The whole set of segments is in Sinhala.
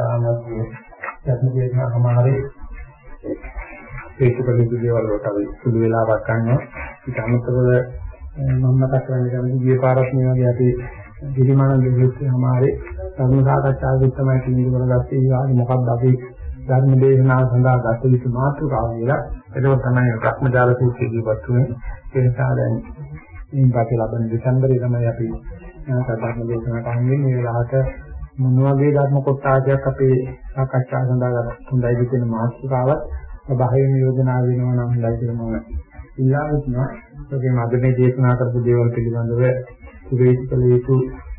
හැමදාම ධර්ම දේශනා සමාරේ Facebook වල දේවල් වලට අපි සුළු වෙලාවක් ගන්නවා. ඒක අමතරව මම මතක් කරන්න කැමති ගිය පාරත් මේ වගේ අපි දිලිමාන දෙවියන්ගේ සමාරේ ධර්ම සාකච්ඡාවෙත් තමයි කිඳි කරගත්තේ. ඒ වගේ මොකක්ද අපි ධර්ම දේශනාව සඳහා ගත යුතු මාතෘකාව කියලා. ඒක තමයි භ්‍රමජාල සූත්‍රයේ දීපත් උනේ. ඒ නිසා දැන් මේ පාටි ලබන දෙසැම්බරේ තමයි අපි ධර්ම දේශනාවට අහන්නේ මේ වෙලාවට මොන වගේ ධර්ම කොටසක් අපේ සාකච්ඡා සඳහා හොඳයි කියන මාතෘකාවත් බාහිර යෝජනා වෙනවා නම් හොඳයි කියලා මම ඉල්ලා සිටිනවා. ඒකෙන් අද මේ දේශනා කරපු දේවල් පිළිබඳව සුවේශකල යුතු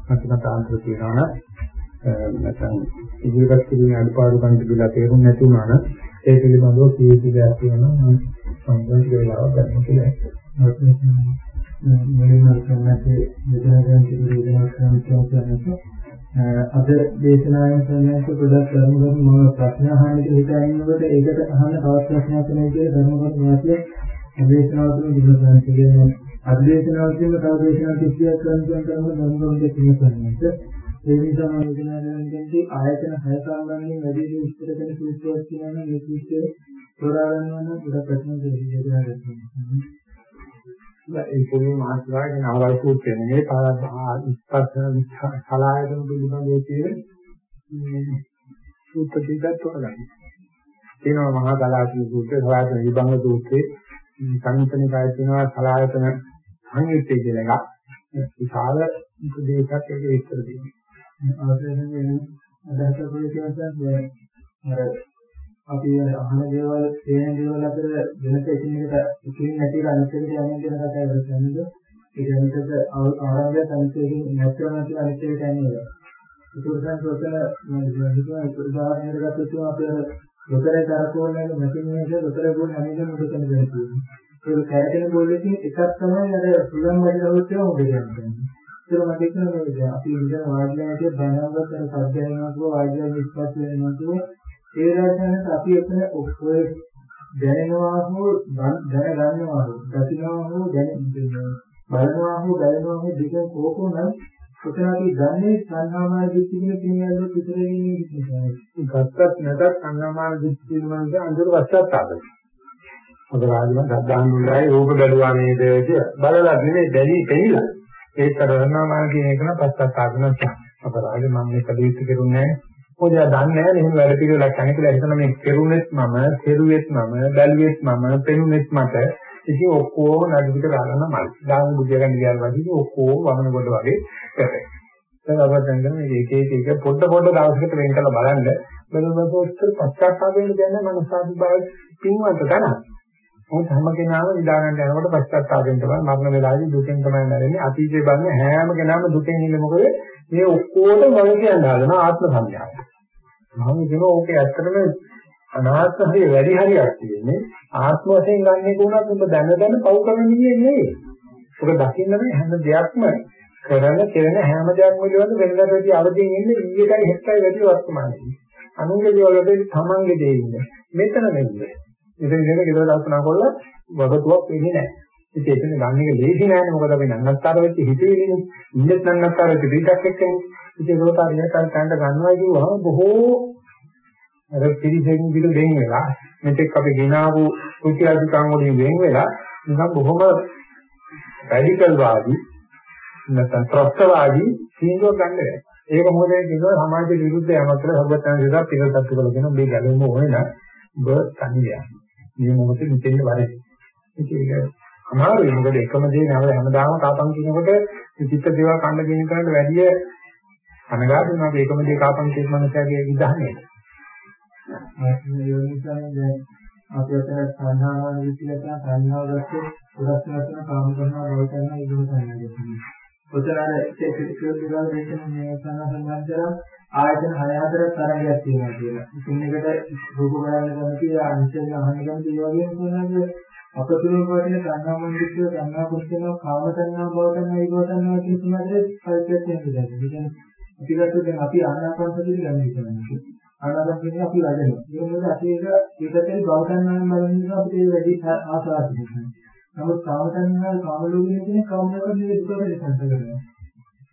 මතකතාන්තර තියෙනවා නැත්නම් ඉදිරිපත් කිරීමේ අඩපාඩුකම් තිබිලා තේරුම් නැති වුණා නම් ඒ පිළිබඳව කීයටි දෙයක් තියෙනවා මම සම්බන්ධ වෙලාවක් ගන්න කියලා. මුලින්ම කියන්නේ මෙතනදී තිබුණේ කියන්නේ අද දේශනාවෙන් කියන්නේ පොඩක් ධර්ම ගන්න මම ප්‍රශ්න අහන්න කියලා හිතනකොට ඒකට අහන්න තවත් ප්‍රශ්නයක් තියෙනවා කියලා ධර්ම ගන්න වාසිය දේශනාව තුළ විග්‍රහ කරනවා. අද දේශනාව තුළ තව දේශනාවක් කිසියක් කරන්න කරනවා ධර්ම ගන්න දෙකක් කරනවා. ඒ නිසා මම යෝජනා කරන්නේ ආයතන 6 සම්බන්ධයෙන් වැඩි විස්තර කරන සූත්‍රයක් කියනවා නම් මේ සූත්‍රය තෝරා ගන්නවා නම් පොඩක් ප්‍රශ්න දෙකක් ඒ පොළොව මාත්‍රාවේ කියන ආවල් සූත්‍රය නෙමෙයි ස්පර්ශ කලායතන පිළිබඳව තියෙන සූත්‍ර දෙකක් තෝරගන්න. තියෙනවා මහා කලාතුරු සූත්‍රය, සලායතන විභංග සූත්‍රය, සංයුතනිකායේ තියෙනවා කලායතන සංයුත්තේ කියලා එකක්. විශාල උපදේශයක් ඒක විස්තර දෙනවා. අවසරයෙන් අදහස කොහේ කියන්නේ අර අපි අහන දේවල් තේන දේවල් අතර වෙනස එකිනෙකට එකින් නැතිව අනිත් එකට යන්නේ කියන කතාව කරන්නේ. ඒ කියන්නේ ආරම්භය සංකේතයෙන් නැත්නම් නැති අනිත් එකට යන්නේ. ඒක තමයි සොතන මම හිතුවා උදාහරණයක් ගත්තොත් අපි අර ලොතරේ කරකෝන්නේ මැෂින් එකේ ලොතරේ ගොන් හැමදේම උඩ කරන දෙයක් තියෙනවා. ඒක කැරකෙන බෝලෙකින් එකක් තමයි අර සුලම් වැඩිලවුත් ඒවා උඩ යන්නේ. ඒක මම කියන්නේ අපි ඉඳන් වාඩිලා හිටිය දැනගත් අර සද්ද වෙනවා කිව්වා වාඩිලා විශ්වාස වෙනවා කිව්වා ඒ රාජ්‍යනට අපි එතන ඔය දැනෙනවා හෝ දැනගන්නවා හෝ දකින්නවා හෝ දැන බලනවා හෝ බලනවා හෝ දෙකෙන් කෝකෝ නම් ඔතන අපි ගන්නේ සංහාමාන දිට්ඨිය කියන කෙනියල්ල පිටරේ ඉන්නේ ගත්තත් නැතත් සංහාමාන දිට්ඨිය වගේ අඳුර වස්සත්තාද අද රාජ්‍යම සද්ධාන් මුලයි රූප බැලුවා නේද කිය බලලා නෙමෙයි දැලි පෙනිලා ඒ තරණාමාන කියන එක නම් පස්සත්තාද නැත්නම් අපරාධ මම මේ කඩේට කරුන්නේ නැහැ. මොකද දන්නේ නැහැ මෙහෙම වැඩ පිළිවෙලක් නැහැ කියලා හිතන මේ කෙරුණෙත් මම, කෙරුවෙත් මම, බැලුවෙත් මම, පෙනුනෙත් මට. ඉතින් ඔක්කොම නඩු පිට ගන්න මල්. දාන බුද්ධිය ගන්න ගියාම වගේ ඔක්කොම වමන කොට වගේ කරේ. දැන් අපිට දැන් මේ එක එක එක පොඩ පොඩ දවසකට වෙන් කරලා බලන්න බලනකොට උත්තර පශ්චාත්තාපයෙන් කියන්නේ මනසාදි බව පින්වන්ත ගන්න. මොකද හැම කෙනාම නිදා ගන්න යනකොට පශ්චාත්තාපයෙන් තමයි මරණ වේලාවේදී දුකෙන් තමයි මැරෙන්නේ. අතීතේ බලන්නේ හැම කෙනාම දුකෙන් ඉන්නේ මොකද? මේ ඔක්කොම මම කියන හදන ආත්ම සංඥාව. මම කියන ඕකේ ඇත්තටම අනාත්ම හරිය වැඩි හරියක් තියෙන්නේ ආත්ම වශයෙන් ගන්න එක උනත් ඔබ දැන දැන පව් කරන නින්නේ නෙවෙයි. ඔබ දකින්න මේ හැම දෙයක්ම කරන කෙරෙන හැම දෙයක්ම පිළිබඳ වෙනදාට වැඩි අවදීන් ඉන්නේ ඊයේටයි හෙට්ටයි වැඩි වර්තමානයේ. අනුන්ගේ දේවල් වලට තමන්ගේ දේ ඉන්නේ. මෙතන නෙන්නේ. ඉතින් මේක ගෙදර දාස්නා කරලා වගතුවක් වෙන්නේ නැහැ. ඉතින් එතන ගන්න එක ලේසි නෑනේ මොකද අපි නන්නත්තර වෙච්ච හිතෙන්නේ ඉන්නේ නන්නත්තර වෙච්ච පිටක් එක්කනේ. ඉතින් ඒකට අරියට තන්ට ගන්නවා කියුවම බොහෝ අර පිළිසෙන් පිට දෙන් වෙලා මෙතෙක් අපි ගෙනාවු කුචිලාදිකම් වලින් වෙන් වෙලා නිකන් බොහොම රැඩිකල් වාදී නැත්නම් ත්‍රස්තවාදී තීන්දුවක් ගන්න බැහැ. ඒක මොකද කියනවා සමාජ විරුද්ධ යමක් කියලා සබතන විතර පිළිගත්තු කියලා කියන මේ ගැලවෙන්න ඕනේ නම් ඔබ තනියම. මේ මොහොතේ මෙතෙන් වරේ. ඒක අමාරුයි මොකද එකම දේ නේද හැමදාම කාපන් කියනකොට චිත්ත දේවල් කන්න කියන කරන්නේ වැඩි අනගාට වෙනවා ඒකම දේ කාපන් කියන මනසගේ විධානය. ආත්ම යෝනිසාවෙන් දැන් අපි අතර සංහාවන් විදිහට සංහාව ගත්තොත් ගොඩක් නැතන කාම කරනවා බව කරනවා ඒක තමයි. ඔතන අර ඒක පිළිතුරු දෙනවා දෙන්න මේ සංහාසම්බන්ධව ආයතන 6 4ක් තරගයක් තියෙනවා කියලා. ඉතින් ඒකට රූප බලන්න කැමති අංශයෙන් අහන්න කැමති ඒ වගේම තමයි අපතුලේ වටින සංහාමන්දිකව සංහා කුෂ්ඨන කාම සංහා බව කරනවා ඒක කරනවා කියන තුනතරේ කල්පයක් තියෙනවා. අපි ගත්තොත් දැන් අපි ආනාපානසතිය ගන්න ඉස්සරහට. ආනාපාන කියන්නේ අපි වැඩෙනවා. ඒ මොකද අපි ඒක ඒකටයි භවතණ්හාවෙන් බලන අපිට ඒ වැඩි ආසාවක් තියෙනවා. නමුත් කාමතණ්හා කාම ලෝකයේ තියෙන කාමයක් නෙවෙයි දුක වෙන සංස කරනවා.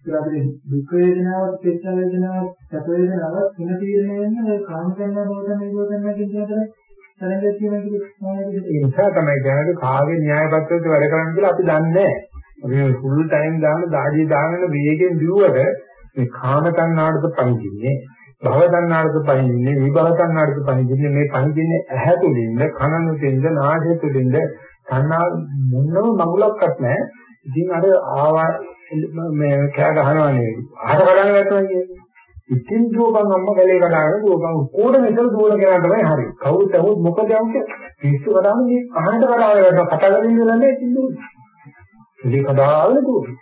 ඒක අපිට දුක් වේදනාවක්, පෙච්ච වේදනාවක්, සැප වේදනාවක් වෙන තීරණය වෙන්නේ කාම සංඥා බෝධන නිරෝධන කියන අතර තරංගයක් කියන එක ඒ නිසා තමයි කියන්නේ කාගේ න්‍යාය පත්‍රයට වැඩ කරන්න කියලා අපි දන්නේ නැහැ. අපි ෆුල් ටයිම් දාන දාඩිය දාගෙන වේගෙන් දියුවට මේ කාම තණ්හාවට පණින්නේ භව තණ්හාවට පණින්නේ විභව තණ්හාවට පණින්නේ මේ පණින්නේ ඇහැ තුලින්ද කන තුලින්ද නාසය තුලින්ද තණ්හා මොනම මගුලක්වත් නැහැ ඉතින් අර ආවා මේ කෑ ගහනවා නෙවෙයි අහර කරන්න වැටෙනවා කියන්නේ. ඉතින් දුවපන් අම්ම ගලේ කඩාගෙන දුවපන්. කෝඩ මෙතන දුවන කෙනා තමයි හරි. කවුරුත් ඇහුවොත් මොකද යන්නේ පිස්සු කඩාගෙන මේ අහන්න කඩාගෙන කතා කරගෙන ඉඳලා නැහැ ඉතින් දුවන්නේ. ඉලි කඩාගෙන දුවන්නේ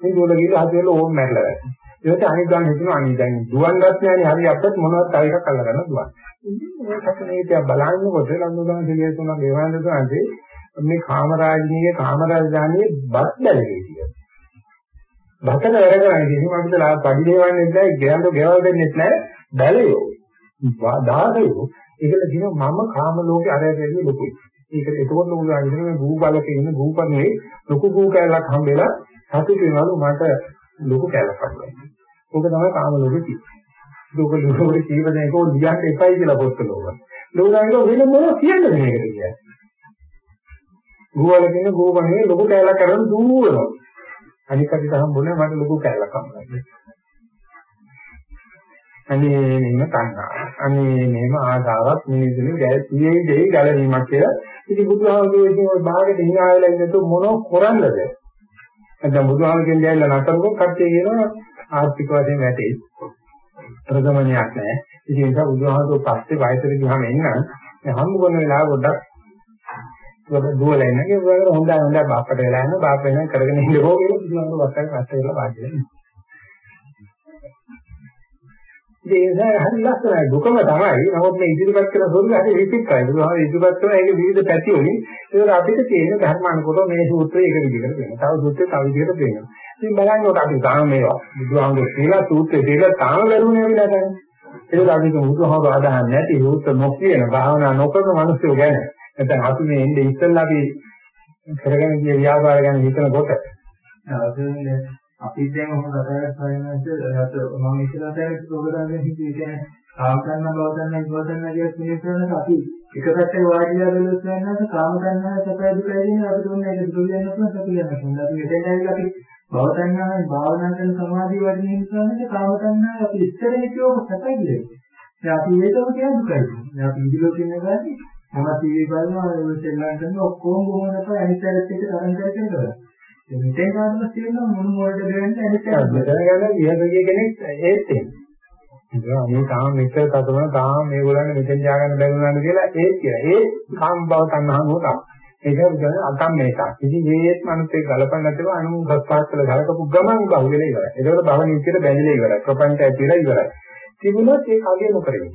මේ දුවල ගිහලා හදිවල ඕම් මැරලා වැටෙනවා. ඒකට අනිත් ගන්න හිතනවා අනිත් දැන් දුවන්නත් නෑනේ හරි අපිට මොනවද තව එකක් අල්ලගන්න දුවන්නේ. ඉතින් මේ සැකනේතිය බලන්නකොට ලංගුදාන සිලිය තුනක් ගෙවන්න දුන්නේ මේ කාමරාජිනියේ කාමරාජානියේ බත් බැලේ කියලා. බතන වැඩ කරන්නේ කිසිම අපිට ලා පඩි දෙවන්නේ නැහැ, ගෙයන්න ගෙවල් දෙන්නේ නැහැ, බැලයෝ. දාසයෝ ඒකල කියනවා මම කාම ලෝකේ අරගෙන ලොකුයි. ඒක එතකොට ලොකු ගානින් මේ භූ බලක ඉන්න භූපන්නේ ලොකු භූ කැලක් හම්බෙලා සතුට වෙනවලු මට ලොකු කැලක් හම්බුනේ. ඕක තමයි කාම ලෝකෙ කියන්නේ. ලෝක ලෝකෙ ජීවිතේ ඒක ලියන්න එපයි කියලා පොත්වල ඕවා. ලෝකයන්ක වෙන මොනවද කියන්නේ මේකට කියන්නේ. ගෝවල කියන ගෝවනේ ලොකු කැලක් කරන් දුවනවා. අනික අපි හම්බුනේ මට ලොකු කැලක් හම්බුනේ. අනේ මෙන්න තණ්හා. අනේ මෙහෙම ආසාවක් මිනිසුනේ ගැතියේ දෙයි ගැලවීමක් කියලා. ඉතින් බුදුහාමුදුරුවෝ කියන භාගෙට hina වෙලා ඉන්නතු මොන කරන්නද? නැත්නම් බුදුහාමුදුරුවෝ කියන්නේ නතරකො කට්ටිය කියනවා ආර්ථික වශයෙන් වැටේ. ප්‍රගමනයක් නැහැ. ඉතින් ඒක බුදුහාමුදුරුවෝ පස්සේ වයසට ගියාම එන්න හම්බ කරන වෙලාව පොඩ්ඩක් ඒක දුවලා ඉන්න කිව්වම හොඳයි හොඳයි බාප්පට වෙලා යනවා බාප්ප වෙන කරගෙන ඉන්නකෝ කියලා බුදුහාමුදුරුවෝ වත්තක් වත්ත වෙලා වාඩි වෙනවා. ඉතින් ඒක හරි ලස්සනයි දුකම තමයි. නමුත් මේ ඉදිරිපත් කරන සෝරිය හරි විචිත්‍රයි. බුදුහාම ඉදිරිපත් කරන ඒක විවිධ පැති වලින් ඒක අපිට තියෙන ධර්මානුකූලව මේ සූත්‍රය ඒක විදිහට වෙනවා. තව සූත්‍රය තව විදිහට වෙනවා. ඉතින් බලන්නකොට අපි තාම මේවා බුදුහාමුදුරු කියලා සූත්‍රය කියලා තාම වැරුණේ වෙලා නැහැ. ඒක අපි බුදුහාමුදුරු ආදාහන් නැති සූත්‍ර නොකියන භාවනා නොකරන මිනිස්සු ගැන. නැත්නම් අපි මේ ඉන්නේ ඉස්සෙල්ලා අපි කරගෙන ගිය ව්‍යාපාර ගැන හිතනකොට අපි දැන් ඔහොම කතා කරනකොට මම ඉස්සරහ දැන් ප්‍රෝග්‍රෑම් එකක් හිතුවේ කියන්නේ කාම ගන්න බව ගන්න ඉව ගන්න කියලා පිළිගන්නත් අපි එක පැත්තේ වාඩිලා බලුවත් යනවාට කාම ගන්නවා සැපයි දුකයි කියන අපිට ඕනේ ඒක දුක යන තුන සැප යන තුන අපි මෙතෙන් ඇවිල්ලා අපි භව තණ්හාවෙන් භාවනා කරන සමාධිය වඩන හින්දානේ කාම තණ්හාව අපි ඉස්සර හිතුවම සැපයි කියලා. දැන් අපි ඒකම කියන දුකයි. දැන් අපි ඉදිරියට කියන ගානේ මම ටීවී බලනවා ඒක සෙල්ලම් කරනවා ඔක්කොම බොහොම නැපයි අනිත් පැත්තට එක තරම් කරගෙන කරනවා. මෙතෙන් කාටවත් තියෙනවා මොන මොඩද දෙන්නේ අනිත් පැත්තට. දැනගන්න විහදගේ කෙනෙක් ඒත් තියෙනවා. මේ තාම මෙච්චර තතුන තාම මේගොල්ලන් මෙතෙන් යාගන්න බැරුණාද කියලා ඒත් කියලා. ඒ කාම බව තණ්හාව නෝතක්. ඒක කියන්නේ අකම් මේක. ඉතින් මේත් මනුස්සයෙක් ගලපන්න නැතිව අනු සත්පාත් කළ ගලකපු ගමන් බහු වෙලා ඉවරයි. ඒකවල බව නිච්චර බැඳිලා ඉවරයි. ප්‍රපංචය ඇතිලා ඉවරයි. තිබුණොත් ඒක අගය නොකරගෙන.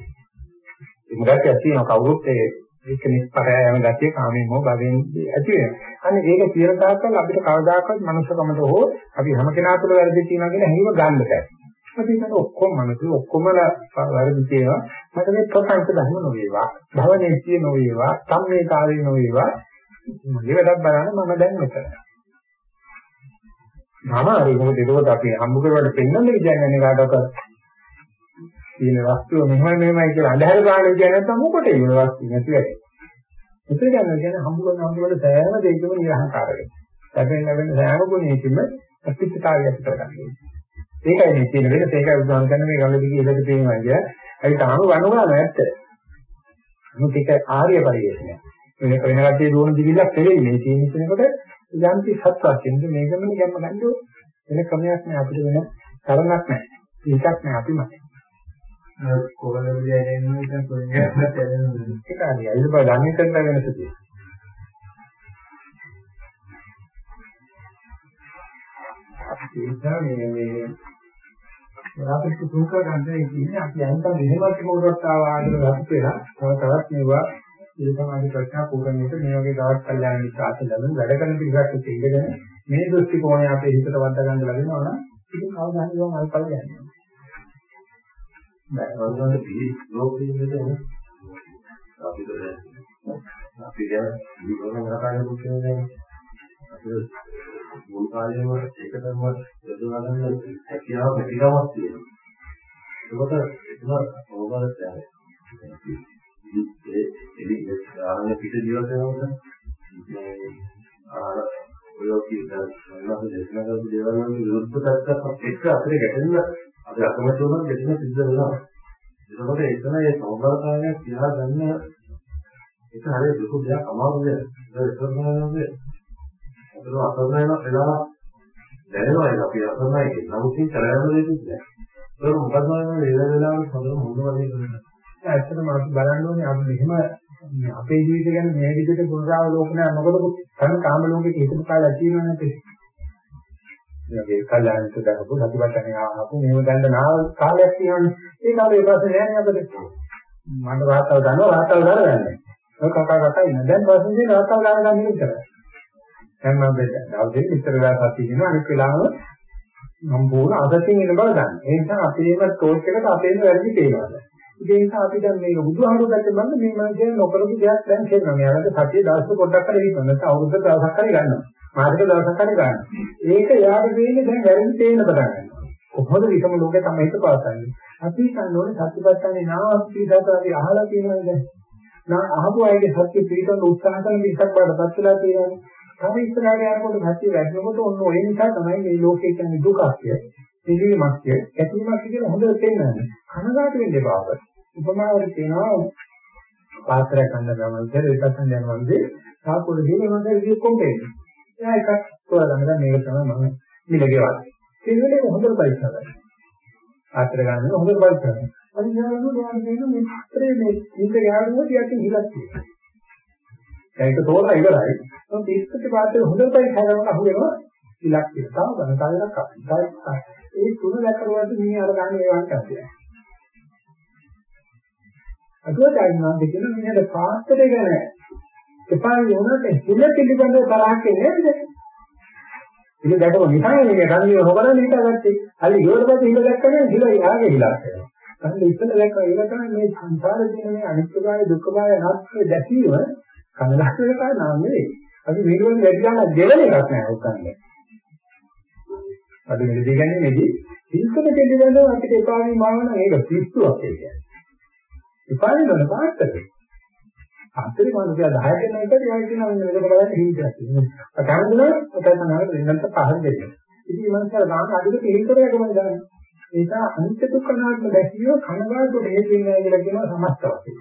මොකක්ද ඇත්තේ කවුරුත් ඒ ඒක නිස්පරය යන ගතිය කාමයෙන් හෝ භවෙන් ඇති වෙනවා. අන්න ඒක කියන තාක්කල් අපිට කවදාකවත් මනුස්සකමට හෝ අපි හැම කෙනා තුළ වැරදි තියෙනවා කියන හැඟීම ගන්න බෑ. අපි හිතන ඔක්කොම මනුස්සය ඔක්කොම වැරදි තියෙනවා. මට මේ ප්‍රපංච ධර්ම නොවේවා. භවනේතිය නොවේවා. සම්මේතාවේ නොවේවා. මගේ වැඩක් බලන්න මම දැන් මෙතන. මම හරි මොකද ඒකත් අපි හම්බ කරවට පෙන්වන්නේ කියන්නේ කාටවත් තියෙන වස්තුව මෙහෙම මෙහෙමයි කියලා අඳහර ගන්න කියන්නේ නැත්නම් මොකටද මේ වස්තුව නැති වෙන්නේ. මෙතන ගන්න කියන්නේ හම්බ කරන හම්බ කරන සෑම දෙයකම නිරහංකාර වෙනවා. ලැබෙන ලැබෙන සෑම ගුණයකින්ම අත්‍යත්කාරයක් කරගන්නවා. ඒකයි මේ කියන වෙනස ඒකයි උදාහරණ ගන්න මේ ගඟ දිගේ ඉලක්ක තියෙනවා කිය. ඒ තාම වනුගාන නැත්ත. මොකද ඒක ආර්ය පරිශ්‍රණය. මේ වෙන කටේ දුවන දිවිලක් දෙලෙයි මේ තියෙන කෙනෙකුට යම්කි සත්‍යයෙන් මේකම යන්න ගන්න වෙන ක්‍රමයක් නෑ අපිට වෙන තරණක් නෑ. ඒකක් නෑ අපිමයි. කොහොමද කියන්නේ දැන් කොහෙන්ද තැරෙන්නේ ඒක හරි අයිල බය දන්නේ කරන වෙනස තියෙනවා ඒක මේ මේ අපිට දුක ගන්න ඉන්නේ අපි අන්තම් මෙහෙමත් මොකටද ආවාදන රත් වෙලා තව තවත් මේවා ඒ තමයි ප්‍රශ්න පූර්ණයට මේ වගේ දවස් කල්යනා විශ්වාස ලැබෙන වැඩ කරන පිළිගත් ඉඳගෙන මේ දෘෂ්ටි කෝණය අපේ හිතට වද්දා ගන්න ලැබෙනවා නම් ඉතින් කවදා හරි වම් අල්පල යනවා. නෑ වන්දන පිළි ලෝකෙින්ද අපිට අපි දැන් ජීවන කරන්නේ කොහොමද මුල් කාලේම ඒකටම යොදවා ගන්න හැකියාව පැතිරමක් තියෙනවා. ඒකට ඒක ඕගලට යන්නේ. ඒ ඒ ආරණ්‍ය පිට ජීවත් වෙනකොට මේ ආර ඔය කියන සම්මත දේශනා කරපු දේවල් වල විරුද්ධ පැත්තක් එක්ක අතරේ ගැටෙන්න අපි අකමැති වුණා ගැටෙන්න සිද්ධ වෙනවා. ඒකකොට එතන ඒ සෞභාග්‍යය කියලා ගන්න ඒක හරිය දුක දෙයක් අමාරු දෙයක්. ඒක කරනවානේ අතන අසරණ වෙලා දැනෙනවා ඒක අපි අසරණයි කියලා. නමුත් ඒක කරගන්න දෙයක් නෑ. ඒක මොකද මේ වේල වෙලාවට හොඳම හොඳ වගේ කරනවා. ඇත්තටම අපි බලන්න ඕනේ අපි මෙහෙම අපේ ජීවිතය ගැන මේ විදිහට පුනරාවලෝකනය නොකරපු තන කාම ලෝකෙට හිතපු කාලයක් තියෙනවනේ අපේ. මේ කල්යාණිත දරපු සතිපට්ඨාන ආවපු මේව ගන්න නාව කාලයක් තියෙනවනේ. ඒ කාලේ පස්සේ නෑනේ අපිට. මම වාතාව ගන්නවා වාතාව ගන්නන්නේ. ඔය කකා කකා ඉන්න. දැන් පස්සේ වාතාව ගන්න ගන්න ඉතර. දැන් මම දවසේ ඉතර වෙලා සතිය කියනවා අනිත් වෙලාව සම්පූර්ණ අදතින් එන බව ගන්න. ඒ නිසා අපේම ටෝච් එකට අපේම වැඩි පේනවා. ඒ නිසා අපි දැන් මේක බුදුහාමුදුරුවෝ පැත්තෙන් බලන්න මේ මම කියන නොකරපු දෙයක් දැන් කියනවා. මෙයාලට සතිය දවස් පොඩ්ඩක් හරි හිතන්න. නැත්නම් අවුරුද්ද දවසක් හරි ගන්නවා. මාසික දවසක් හරි ගන්නවා. ඒක යාට වෙන්නේ දැන් වැරදි තේින්න පටන් ගන්නවා. කොහොමද විසම ලෝකේ තමයි හිත පවත්න්නේ. අපි කන්නෝනේ සත්‍යපත්තන්නේ නාම පිටාතාවේ අහලා තියෙනවද දැන්? නා අහපු අයගේ සත්‍ය පිටවන්න උත්සාහ කරන විදිහක් බාටපත් වෙලා තියෙනවා. තව ඉස්සරහට යනකොට සත්‍ය වැඩිනකොට ඔන්න ඔය නිසා තමයි මේ ලෝකේ කියන්නේ දුකක්ය. පිළිමක්ය, ඇතිවීමක් කියලා හොඳට තේරෙනවා. කනගාටු වෙන්න එපා. උපමාවට කියනවා පාත්‍රයක් ගන්න ගමන් ඉතින් ඒකත් ගන්න යනවාදී සාපෝල දීලා මම ඉතින් කොම්පේ. එයා එකක් තෝරගන්න මේක තමයි මම මිලගේවත්. ඒ වෙලේ හොඳට පරීක්ෂා කරනවා. පාත්‍ර ගන්න හොඳට පරීක්ෂා කරනවා. පරීක්ෂා කරනකොට යාළුවෝ මේ පාත්‍රයේ මේ ඉඳ ගෑනුවෝ යටින් හිලක් තියෙනවා. ඒක තෝරලා ඉවරයි. මම පිස්සුත් පාත්‍රය හොඳට පරීක්ෂා කරනකොට අහු වෙනවා හිලක් තියෙනවා. තව ගණන් කාලයක් අපිට. ඒ තුන දැක්කම මේ අර ගන්න ඒවට ඇතියි. අදුවචාරිනාන්ද කියන මිනිහට පාත්‍රය ගැන එපා වුණාට හිල පිළිබඳව තරහක් එන්නේ නේද? ඉතින් දැකම නිකන් මේ රණිය හොබරන හිතාගත්තේ. අලි ඊට පස්සේ හිල දැක්කම හිල යාගේ හිලක් වෙනවා. අන්න ඉස්සෙල්ලා දැක්කම ඒක තමයි මේ සංසාරේ තියෙන මේ අනිත්‍යභාවය දුක්ඛභාවය අනාත්මය දැකීම කනලස්සන කාරණා නෙවෙයි. අපි මේකෙන් වැඩි ගන්න දෙවෙනි එකක් නෑ උත්තරන්නේ. අද මේ දෙගන්නේ නෙදි සිල්කම පිළිබඳව අපිට එපා වීම ආවම ඒක පිස්සුවක් කියන්නේ. විපාණි වල පාත්තක. අතරේ මනුස්සයා 10 දෙනා එකට යයි කියනවා මෙන්න මෙතන බලන්න හිතයක් තියෙනවා. අතහරිනවා ඔතනනාට දෙන්නත් පහර දෙන්න. ඉතින් මේ මනුස්සයා ගාන අඩුවට හේතුරයක් තමයි දන්නේ. ඒ නිසා අනිත්‍ය දුක්ඛ නාත්ම දැකියෝ කනවාට හේතු වෙනවා කියලා කියනවා සමස්ත වශයෙන්.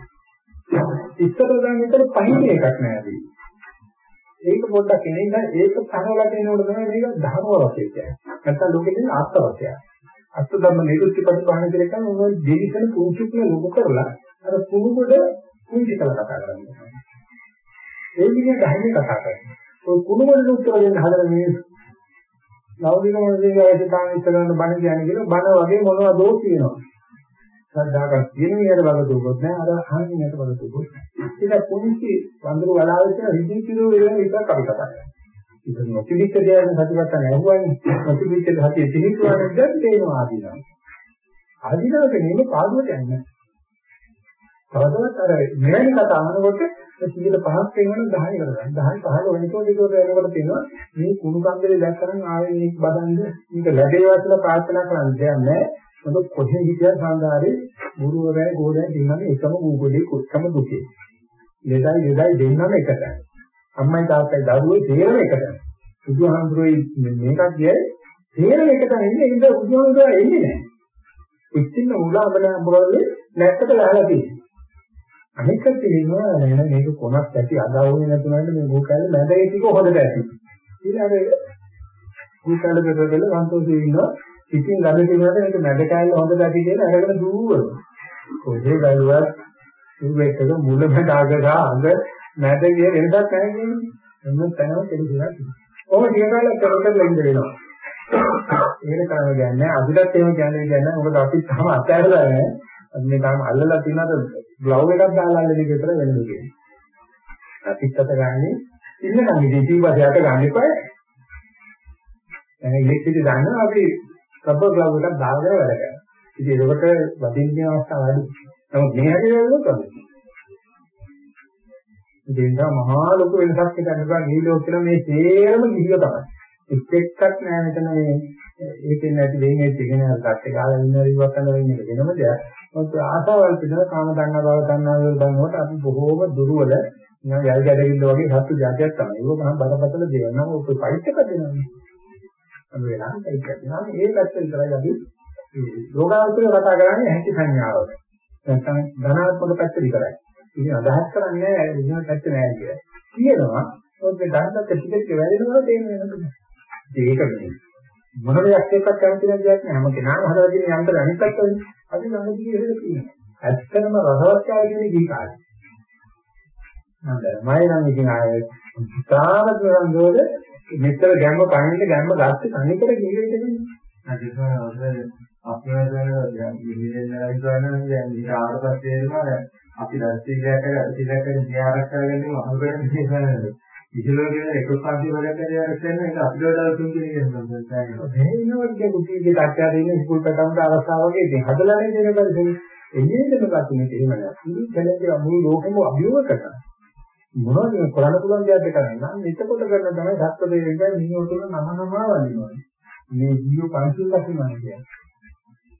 ඉස්සර දැන් විතර පහින් එකක් නෑ ඒක පොඩ්ඩක් එනින්ද ඒක සහවලා කියනකොට තමයි මේක ධර්ම වශයෙන් කියන්නේ. නැත්තම් ලෝකෙ තියෙන ආත්ම වශයෙන්. අත්ත ධම්ම නිරුක්ති ප්‍රතිපහන කියලා කියන්නේ මොන දෙවිසන පුංචිකල ලොකු කරලා අර කුණු කොට පුංචි කරලා කතා කරන්නේ. ඒ විදිහට ධර්මයේ කතා කරන්නේ. ඔය කුණු කොට උත්තර දෙන්න හදන මේ ලෞකික මොනදේ අවශ්‍යතාවය ඉස්සරහට බණ කියන්නේ කියලා බණ වගේ මොනවදෝ කියනවා. සද්ධාකම් කියන විදිහට බල දුකොත් නෑ අර අහන්නේ බල දුකොත් නෑ. ඒක පුංචි වඳුරු වලාවට රිදි කිරෝ වෙන විතරක් අපි කතා කරන්නේ. ඉතින් නොතිබිච්ච දේවල් සතිපට්ඨාන ඇහුවන්නේ නොතිබිච්ච සතිය පිළිතුරන්නේ දැන් තේනවා ආදීනවා. ආදීනවක නෙමෙයි පාඩුවට යන්නේ. තවදවත් අර මෙවැනි කතා අහනකොට 105ක් වෙනවන 10 කරගන්න. 10 15 වෙනකොට ඒකට යනකොට තියෙනවා මේ කුණු කන්දලේ දැක්කම ආයෙ මේක බදන්න මේක ලැබේවා කියලා ප්‍රාර්ථනා කරන්න දෙයක් නැහැ. මොකද කොහෙන් හිටියත් සංඝාරේ ගුරුවරයයි ගෝලයයි දෙන්නම එකම ගුගලේ කොච්චම දුකේ. ලෙඩයි ලෙඩයි දෙන්නම එකටයි. අම්මයි තාත්තයි දරුවෝ තේරෙන එකට. බුදුහාමුදුරුවෝ මේකක් කියයි තේරෙන එකට එන්නේ ඉඳ බුදුහාමුදුරුවෝ එන්නේ නැහැ. ඉතින් උලාබන මොරල්ලේ නැත්තට ගහලා තියෙනවා. අනික තියෙනවා නේද මේක කොනක් ඇති අදාවුනේ නැතුනට මේ භූකාලේ මැදේ ටික හොදට ඇති. ඊළඟ භූකාලේ පෙරදෙල සන්තෝෂයෙන් ඉන්නවා. ඉතින් ළඟ තියෙනකොට මේක මැද කාලේ හොදට ඇති කියලා අරගෙන දුවනවා. කොහේ බැලුවත් ඉුවෙක් එක මුල මැද අග අඟ මැද ගිය වෙනසක් නැහැ කියන්නේ. එන්න තැනම කෙලිලා තියෙනවා. ඔබ ටික කාලයක් කරකටලා ඉඳ වෙනවා. ඒක තමයි කියන්නේ අදිටත් එහෙම කියන්නේ කියන්නේ මොකද අපි තම අතහැරලා නැහැ. අපි මේ තාම අල්ලලා තියෙනද ග්ලව් එකක් දාලා අල්ලන එක විතර වෙන්නේ කියන්නේ. අපිත් අත ගන්නේ ඉන්නකම් ඉතින් ඊපස්සේ අත ගන්න එපා. දැන් ඉලෙක්ට්‍රික් දානවා අපි රබර් ග්ලව් එකක් දාගෙන වැඩ කරනවා. ඉතින් ඒකට වදින්නේ අවස්ථාව අඩු. නමුත් මේ හැටි වෙලොත් තමයි. ඒ නිසා මහා ලොකු වෙනසක් හිතන්න බෑ මේ ලෝකෙල මේ සේරම ගිහිව තමයි. එක් එක්කක් නෑ මෙතන මේ ඒකෙන් නැති වෙන්නේ ඉගෙන ගන්න කාලේ ඉන්න ඉවත් කරන වෙන්නේ වෙනම දෙයක්. මොකද ආසාවල් පිටර කාම දන්නා බව දන්නා වල බලනකොට අපි බොහෝම දුර්වල නිකන් යල් ගැඩවිල්ල වගේ සත්තු జాතියක් තමයි. ඒක මහා බරපතල දේවල් නම් ඔය ෆයිට් එකක් දෙනවා. අද වෙලාවට ෆයිට් එකක් දෙනවා. ඒ පැත්ත විතරයි අපි යෝගාවචරය කතා කරන්නේ හැටි සංඥාවල. නැත්නම් ධනාත්මක පැත්ත විතරයි. ඉතින් අදහස් කරන්නේ විඥාන පැත්ත නෑ කියලා. කියනවා මොකද ධනපත් ටික ටික වැඩෙනවා තේරෙන්නේ නැහැ. ඒක නෙමෙයි. මොන දෙයක් එක්කත් කැමති නැති දෙයක් නෑ. හැම කෙනාම හදලා තියෙන යන්ත්‍ර අනිත් පැත්තනේ. අපි ළඟ දිගේ එහෙම කියනවා. ඇත්තටම රසවත් කාලේ දී කාලේ. නේද? මම නම් ඉතින් ආයේ තාමත් නරඹෝද මෙතර ගැම්ම පණින්න ගැම්ම ගත්තේ තනිකර ජීවිතේ නෙමෙයි. අදිකම අවසර අපේ දැන් ඉන්නේ නැහැ දැන් ඊට ආවට පස්සේ එනවා අපි දැස්තිගයක් කරලා ඉතිලකට ගියාරක් කරගෙන අහුවෙන දේශනවල ඉතිලෝ කියන එක පාටි වලට යන එක අපිට වඩා තුන් කෙනෙක් වෙනවා මේ ඉන්නවගේ කුටියේ තාක්ෂා දෙන ස්කූල් පැටවුන්ට අවස්ථාව වගේ ඉතින් හදලානේ දෙන බැරි එන්නේ දෙන්න කතුනේ එහෙම නෑ. ඉතින් කලේ මුළු ලෝකෙම අභියෝග කරනවා. මොනවද කරන්න පුළුවන් දෙයක්ද කරන්නේ නම් එතකොට කරන තමයි සත්‍ය දෙවියන් නියෝතුන නම නම වදිනවා. මේ ජීව පරිසුල් ලක්ෂණ කියන්නේ.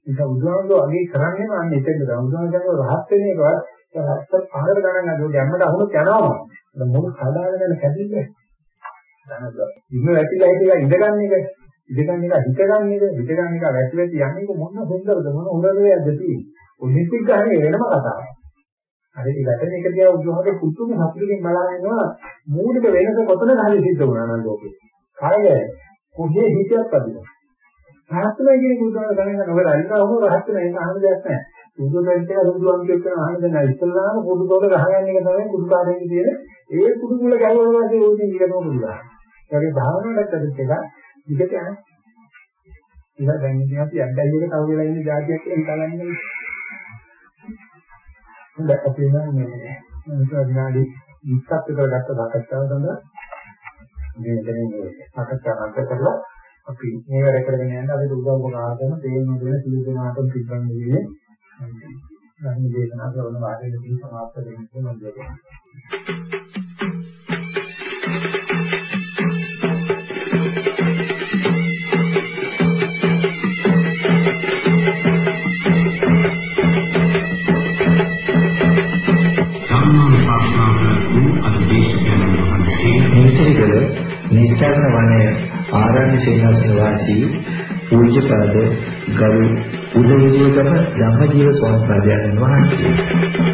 ඒක උදාහරණ අගේ කරන්නේම අන්න එතනද උදාහරණයක් රහත් වෙන එකවත් රහත් පහකට ගණන් අද ගැම්මට අහුනොත් යනවා මොන කඩාගෙන යන කැදිල්ල දැනද ඉන්න වැටිලා හිටලා ඉඳගන්න එක. ඉඳගන්න එක හිතගන්න එක. හිතගන්න එක වැටි වැටි යන්නේ කො මොන හොඳද? මොන හොඳද යද්ද තියෙන්නේ? ඔලිම්පික් ගහන්නේ වෙනම කතාවක්. හරි ඉතින් ඒක දිහා උදාහරණයක් පුතුම හතරකින් බලන ඉන්නවා මූලික වෙනස කොතනද හරි සිද්ධ වුණා නම් ලෝකේ. කාය කොහේ හිතියක් අදිනවා. රහත්මයි කියන උදාහරණ ගන්න ඔබ අනිවා වුණ රහත්මයි ඒක අහන්න දෙයක් නැහැ. සුදු දෙන්ට සුදුම් කියන අහන්න දෙන්න ඉස්සල්ලාම පොඩු පොඩ ගහගන්න එක තමයි කුඩු කාර්යයේ තියෙන ඒ කුඩු මුල ගැහුවා වගේ ඕකෙන් ඉගෙනම පුළුවන්. ඒ වගේ භාවනාවට අදිට එක විකට යන. ඉතින් දැන් ඉතින් අපි අඩයි එක තව වෙලා ඉන්න જાතියක් කියලා හිතාගන්නේ. හොඳයි අපි නම් මේ විනාඩි 20ක් විතර ගත්ත සාකච්ඡාව සඳහා මේ දැන් මේ සාකච්ඡාව අන්ත කරලා අපි මේ වැඩ කරගෙන යන අපිට උදව් උපකාර කරන තේරුම් දෙන සියලු දෙනාටම පිළිගන්න දෙන්නේ ධර්ම දේශනා කරන වාරයේදී සමාප්ත වෙන්න මම දෙනවා. මේකේකල නිස්සාරණ වනය ආරණ්‍ය සේනාසන වාසී පූජ්‍යපද ගරු උදේවිදේකම ධම්මජීව ස්වාමීන් වහන්සේ.